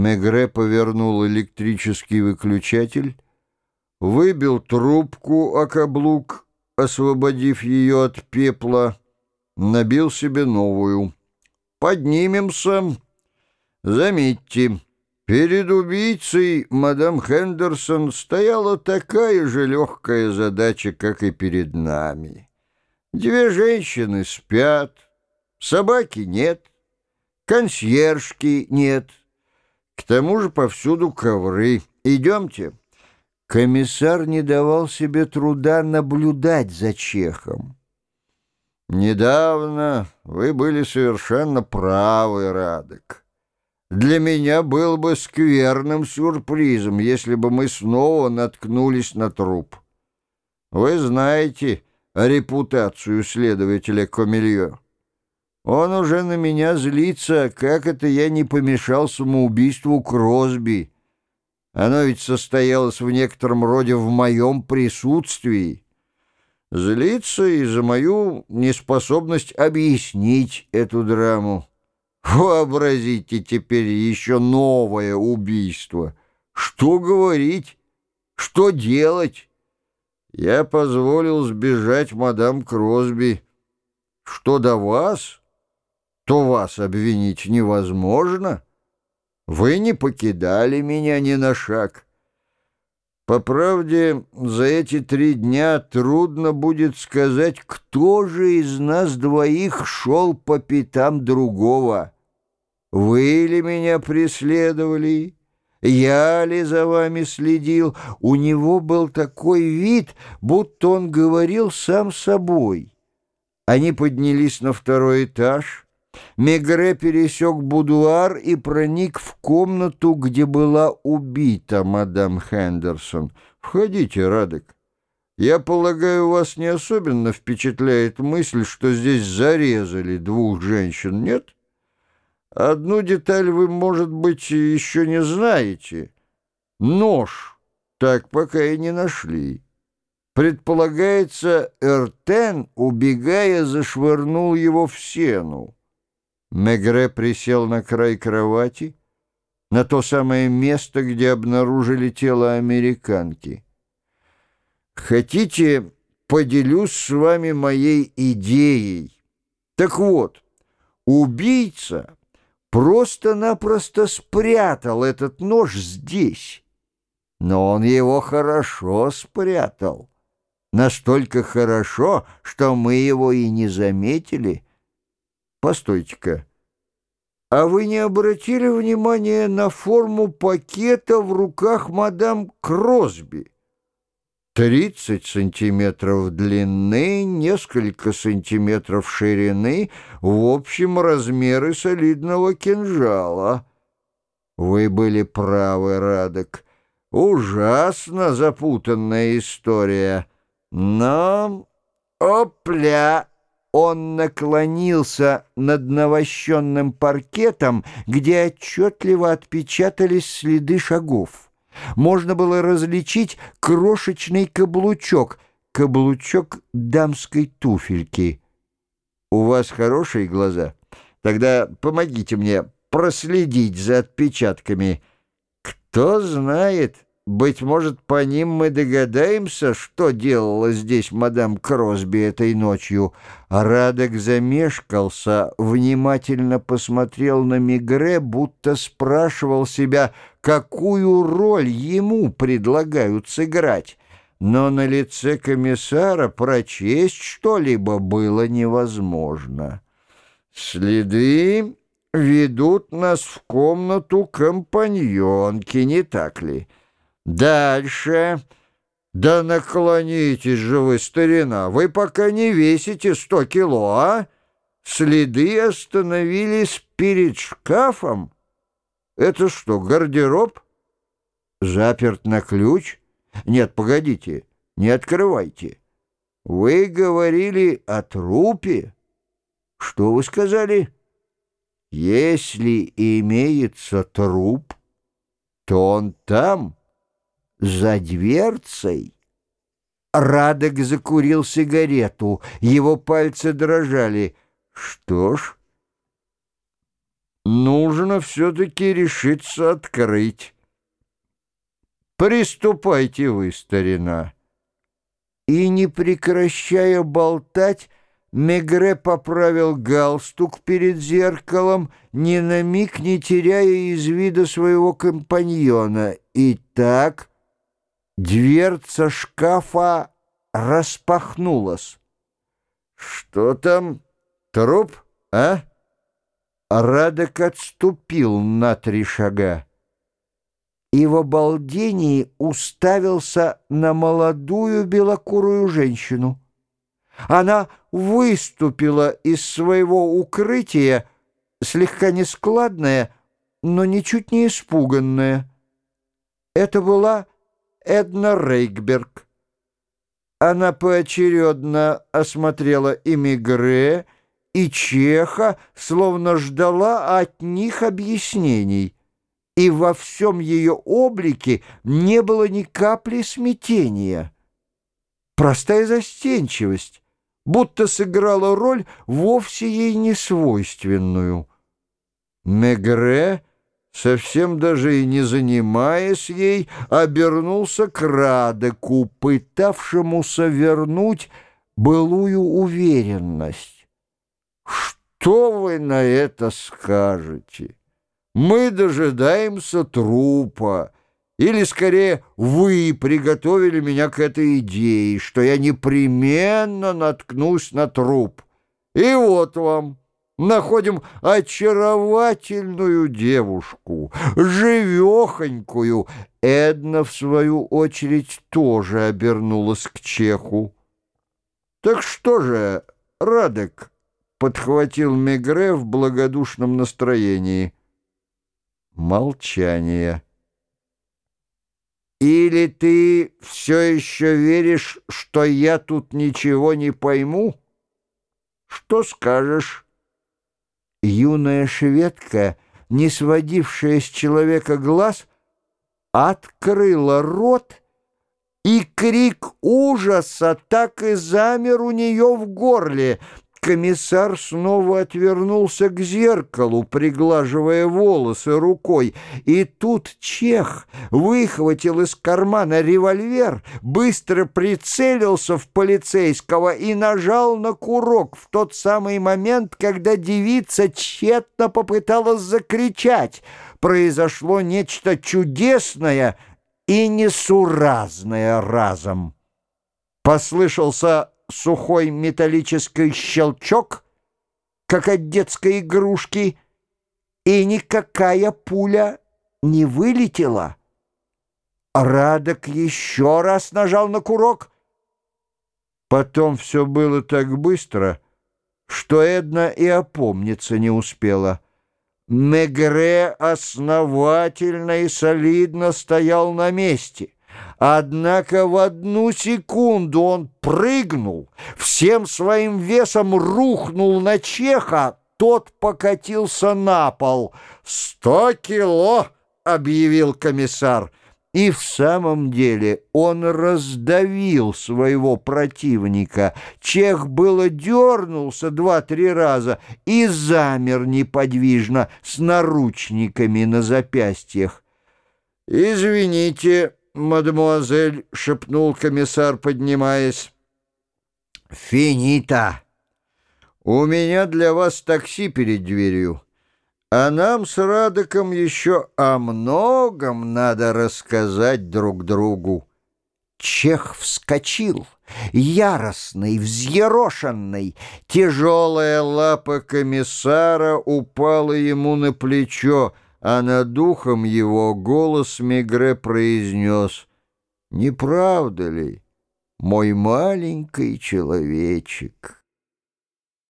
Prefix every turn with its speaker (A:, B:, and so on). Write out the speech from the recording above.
A: Мегре повернул электрический выключатель, выбил трубку о каблук, освободив ее от пепла, набил себе новую. «Поднимемся. Заметьте, перед убийцей мадам Хендерсон стояла такая же легкая задача, как и перед нами. Две женщины спят, собаки нет, консьержки нет». К тому же повсюду ковры. Идемте. Комиссар не давал себе труда наблюдать за Чехом. Недавно вы были совершенно правы, Радок. Для меня был бы скверным сюрпризом, если бы мы снова наткнулись на труп. Вы знаете репутацию следователя Комильо. Он уже на меня злится, как это я не помешал самоубийству Кросби. Оно ведь состоялось в некотором роде в моем присутствии. Злится и за мою неспособность объяснить эту драму. Вообразите теперь еще новое убийство. Что говорить? Что делать? Я позволил сбежать мадам Кросби. Что до вас то вас обвинить невозможно. Вы не покидали меня ни на шаг. По правде, за эти три дня трудно будет сказать, кто же из нас двоих шел по пятам другого. Вы ли меня преследовали? Я ли за вами следил? У него был такой вид, будто он говорил сам собой. Они поднялись на второй этаж — Мегре пересек будуар и проник в комнату, где была убита мадам Хендерсон. «Входите, Радек. Я полагаю, вас не особенно впечатляет мысль, что здесь зарезали двух женщин, нет? Одну деталь вы, может быть, еще не знаете. Нож так пока и не нашли». Предполагается, Эртен, убегая, зашвырнул его в сену. Мегре присел на край кровати, на то самое место, где обнаружили тело американки. «Хотите, поделюсь с вами моей идеей? Так вот, убийца просто-напросто спрятал этот нож здесь, но он его хорошо спрятал, настолько хорошо, что мы его и не заметили». Постойте-ка. А вы не обратили внимания на форму пакета в руках мадам Кросби? Тридцать сантиметров длины, несколько сантиметров ширины, в общем, размеры солидного кинжала. Вы были правы, Радок. Ужасно запутанная история. Но... Опля! Он наклонился над навощенным паркетом, где отчетливо отпечатались следы шагов. Можно было различить крошечный каблучок, каблучок дамской туфельки. «У вас хорошие глаза? Тогда помогите мне проследить за отпечатками. Кто знает...» Быть может, по ним мы догадаемся, что делала здесь мадам Кросби этой ночью. Радок замешкался, внимательно посмотрел на Мигре, будто спрашивал себя, какую роль ему предлагают сыграть. Но на лице комиссара прочесть что-либо было невозможно. Следы ведут нас в комнату компаньонки, не так ли?» Дальше. Да наклонитесь же вы, старина, вы пока не весите сто кило, а? Следы остановились перед шкафом. Это что, гардероб? Заперт на ключ? Нет, погодите, не открывайте. Вы говорили о трупе? Что вы сказали? Если имеется труп, то он там за дверцей. Радок закурил сигарету, его пальцы дрожали. Что ж, нужно все-таки решиться открыть. Приступайте вы, старина. И, не прекращая болтать, Мегре поправил галстук перед зеркалом, ни на миг не теряя из вида своего компаньона. И так дверца шкафа распахнулась. «Что там? Труп, а?» Радок отступил на три шага и в обалдении уставился на молодую белокурую женщину. Она выступила из своего укрытия, слегка нескладная, но ничуть не испуганная. Это была Эдна Рейкберг. Она поочередно осмотрела и Мигре, и Чеха, словно ждала от них объяснений. И во всем ее облике не было ни капли смятения. Простая застенчивость, будто сыграла роль вовсе ей не свойственную. Мегре, совсем даже и не занимаясь ей, обернулся к Радеку, пытавшемуся вернуть былую уверенность. «Что вы на это скажете? Мы дожидаемся трупа». Или, скорее, вы приготовили меня к этой идее, что я непременно наткнусь на труп. И вот вам, находим очаровательную девушку, живехонькую. Эдна, в свою очередь, тоже обернулась к Чеху. «Так что же, Радек?» — подхватил Мегре в благодушном настроении. Молчание. Или ты все еще веришь, что я тут ничего не пойму? Что скажешь?» Юная шведка, не сводившая с человека глаз, открыла рот, и крик ужаса так и замер у нее в горле — Комиссар снова отвернулся к зеркалу, приглаживая волосы рукой, и тут чех выхватил из кармана револьвер, быстро прицелился в полицейского и нажал на курок в тот самый момент, когда девица тщетно попыталась закричать. Произошло нечто чудесное и несуразное разом. Послышался сухой металлический щелчок, как от детской игрушки, и никакая пуля не вылетела. Радок еще раз нажал на курок. Потом все было так быстро, что Эдна и опомниться не успела. Мегре основательно и солидно стоял на месте — Однако в одну секунду он прыгнул, всем своим весом рухнул на Чеха, тот покатился на пол. «Сто кило!» — объявил комиссар. И в самом деле он раздавил своего противника. Чех было дернулся два-три раза и замер неподвижно с наручниками на запястьях. «Извините», мадемуазель», — шепнул комиссар, поднимаясь. «Финита! У меня для вас такси перед дверью, а нам с Радоком еще о многом надо рассказать друг другу». Чех вскочил, яростный, взъерошенный. Тяжелая лапа комиссара упала ему на плечо — а над духом его голос Мегре произнес «Не правда ли, мой маленький человечек?»